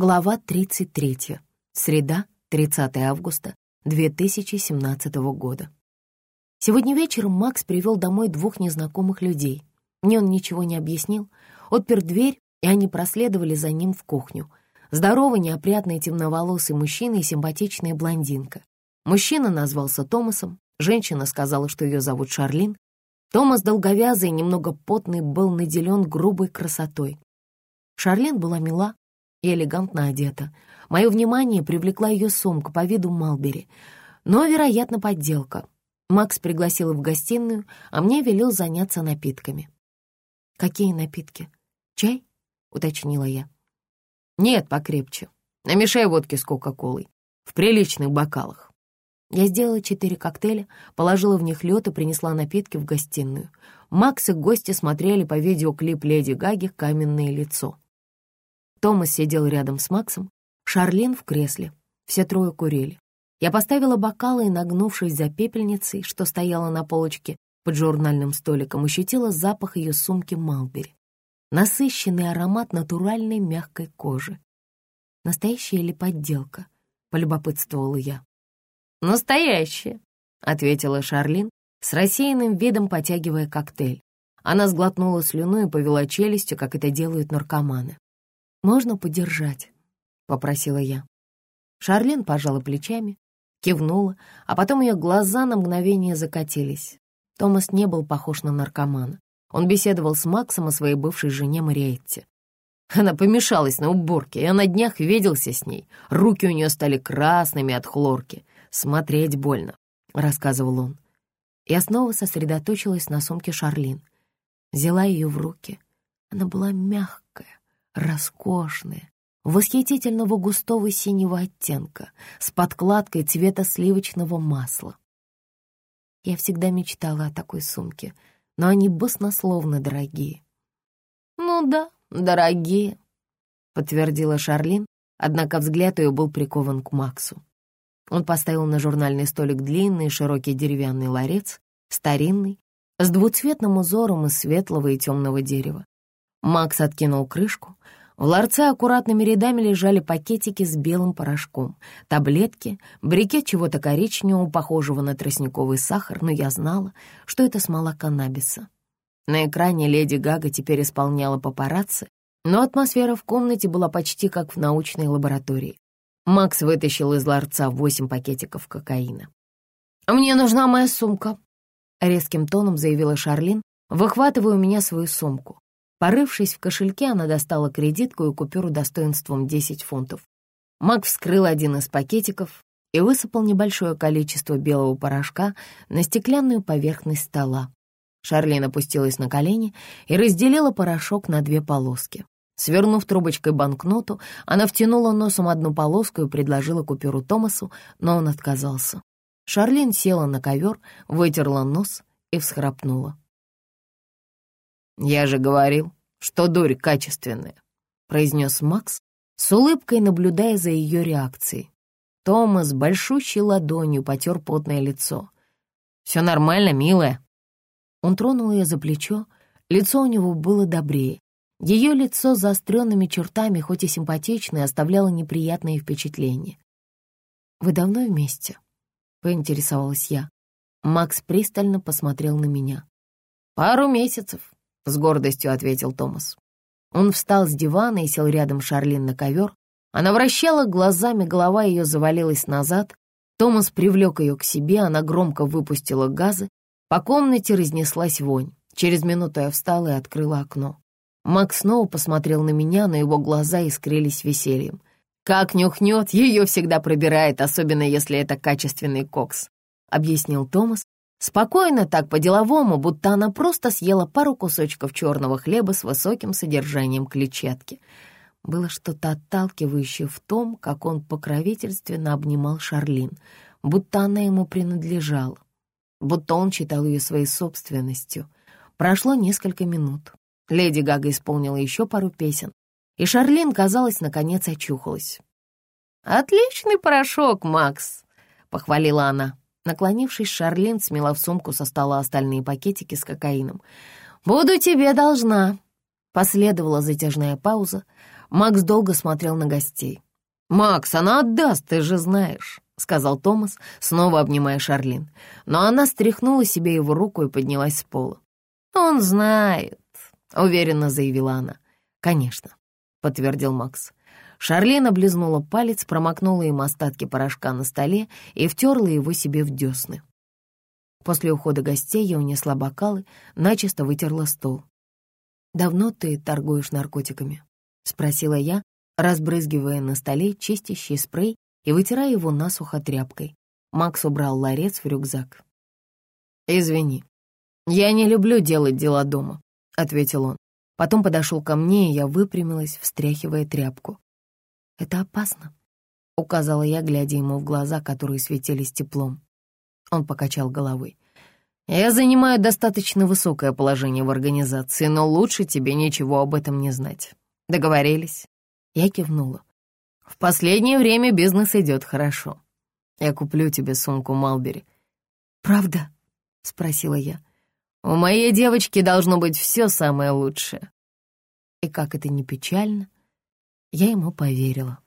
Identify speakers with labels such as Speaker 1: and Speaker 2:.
Speaker 1: Глава 33. Среда, 30 августа 2017 года. Сегодня вечером Макс привел домой двух незнакомых людей. Мне он ничего не объяснил. Отпер дверь, и они проследовали за ним в кухню. Здоровый, неопрятный, темноволосый мужчина и симпатичная блондинка. Мужчина назвался Томасом, женщина сказала, что ее зовут Шарлин. Томас, долговязый немного потный, был наделен грубой красотой. Шарлин была мила, и элегантно одета. Мое внимание привлекла ее сумка по виду Малбери, но, вероятно, подделка. Макс пригласил в гостиную, а мне велел заняться напитками. «Какие напитки? Чай?» — уточнила я. «Нет, покрепче. Намешай водки с Кока-Колой. В приличных бокалах». Я сделала четыре коктейля, положила в них лед и принесла напитки в гостиную. Макс и гости смотрели по видеоклип Леди Гаги «Каменное лицо». Томас сидел рядом с Максом, Шарлин в кресле. Все трое курили. Я поставила бокалы и, нагнувшись за пепельницей, что стояла на полочке под журнальным столиком, ощутила запах ее сумки Малбери. Насыщенный аромат натуральной мягкой кожи. Настоящая или подделка? Полюбопытствовала я. «Настоящая», — ответила Шарлин, с рассеянным видом потягивая коктейль. Она сглотнула слюну и повела челюстью, как это делают наркоманы. «Можно подержать?» — попросила я. Шарлин пожала плечами, кивнула, а потом ее глаза на мгновение закатились. Томас не был похож на наркомана. Он беседовал с Максом о своей бывшей жене Мариетте. Она помешалась на уборке, я на днях виделся с ней. Руки у нее стали красными от хлорки. Смотреть больно, — рассказывал он. Я снова сосредоточилась на сумке Шарлин. Взяла ее в руки. Она была мягкая, роскошные, восхитительного густого синего оттенка, с подкладкой цвета сливочного масла. Я всегда мечтала о такой сумке, но они баснословно дорогие. «Ну да, дорогие», — подтвердила Шарлин, однако взгляд ее был прикован к Максу. Он поставил на журнальный столик длинный широкий деревянный ларец, старинный, с двуцветным узором из светлого и темного дерева. Макс откинул крышку. В ларце аккуратными рядами лежали пакетики с белым порошком, таблетки, брикет чего-то коричневого, похожего на тростниковый сахар, но я знала, что это смола каннабиса. На экране леди Гага теперь исполняла папарацци, но атмосфера в комнате была почти как в научной лаборатории. Макс вытащил из ларца восемь пакетиков кокаина. «Мне нужна моя сумка», — резким тоном заявила Шарлин, выхватывая у меня свою сумку. Порывшись в кошельке, она достала кредитку и купюру достоинством 10 фунтов. Мак вскрыл один из пакетиков и высыпал небольшое количество белого порошка на стеклянную поверхность стола. Шарлин опустилась на колени и разделила порошок на две полоски. Свернув трубочкой банкноту, она втянула носом одну полоску и предложила купюру Томасу, но он отказался. Шарлин села на ковер, вытерла нос и всхрапнула. «Я же говорил, что дурь качественная», — произнес Макс, с улыбкой наблюдая за ее реакцией. Томас большущей ладонью потер потное лицо. «Все нормально, милая». Он тронул ее за плечо, лицо у него было добрее. Ее лицо с заостренными чертами, хоть и симпатичное, оставляло неприятные впечатления. «Вы давно вместе?» — поинтересовалась я. Макс пристально посмотрел на меня. «Пару месяцев», с гордостью ответил Томас. Он встал с дивана и сел рядом Шарлин на ковер. Она вращала глазами, голова ее завалилась назад. Томас привлек ее к себе, она громко выпустила газы. По комнате разнеслась вонь. Через минуту я встала и открыла окно. Макс снова посмотрел на меня, но его глаза искрились весельем. «Как нюхнет, ее всегда пробирает, особенно если это качественный кокс», — объяснил Томас, Спокойно, так по-деловому, будто она просто съела пару кусочков черного хлеба с высоким содержанием клетчатки. Было что-то отталкивающее в том, как он покровительственно обнимал Шарлин, будто она ему принадлежала, будто он считал ее своей собственностью. Прошло несколько минут. Леди Гага исполнила еще пару песен, и Шарлин, казалось, наконец очухалась. «Отличный порошок, Макс!» — похвалила она. Наклонившись, Шарлин смела в сумку со стола остальные пакетики с кокаином. «Буду тебе должна!» Последовала затяжная пауза. Макс долго смотрел на гостей. «Макс, она отдаст, ты же знаешь», — сказал Томас, снова обнимая Шарлин. Но она стряхнула себе его руку и поднялась с пола. «Он знает», — уверенно заявила она. «Конечно», — подтвердил Макс. Шарлин облизнула палец, промокнула им остатки порошка на столе и втерла его себе в десны. После ухода гостей я унесла бокалы, начисто вытерла стол. «Давно ты торгуешь наркотиками?» — спросила я, разбрызгивая на столе чистящий спрей и вытирая его насухо тряпкой. Макс убрал ларец в рюкзак. «Извини, я не люблю делать дела дома», — ответил он. Потом подошел ко мне, и я выпрямилась, встряхивая тряпку. «Это опасно», — указала я, глядя ему в глаза, которые светились теплом. Он покачал головой. «Я занимаю достаточно высокое положение в организации, но лучше тебе ничего об этом не знать. Договорились?» Я кивнула. «В последнее время бизнес идет хорошо. Я куплю тебе сумку Малбери».
Speaker 2: «Правда?» — спросила я.
Speaker 1: «У моей девочки должно быть все самое лучшее».
Speaker 2: И как это не печально, я ему поверила.